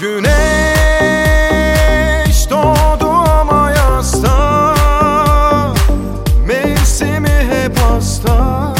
Güneş doğdu ama yasta Mevsimi hep hasta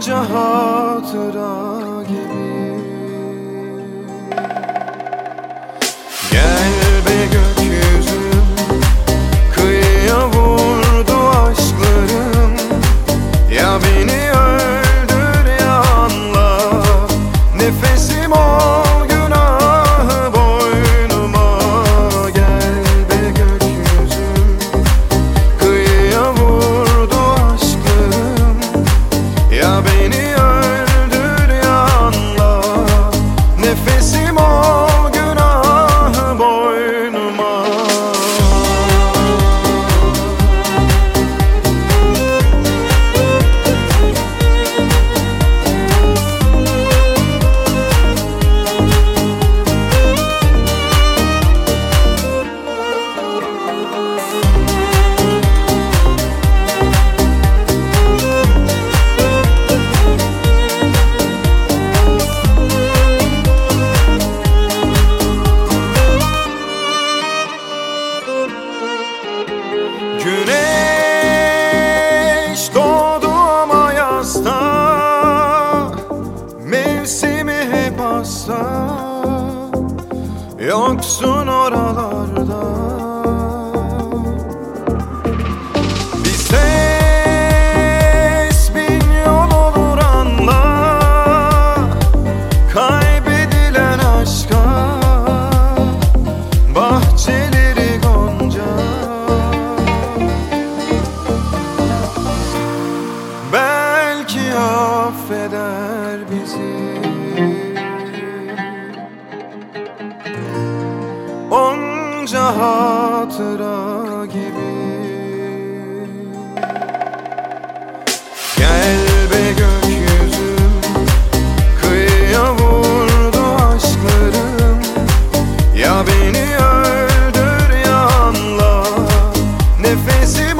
Onca hatıra gibi. Gel be gökyüzüm Kıyıya vurdu aşklarım. Ya beni öldür ya anla Nefesim ol hasta Yoksun oralarda Onca hatıra gibi. Gel be gökyüzüm Kıyıya vurdu aşklarım. Ya beni öldür ya anla Nefesim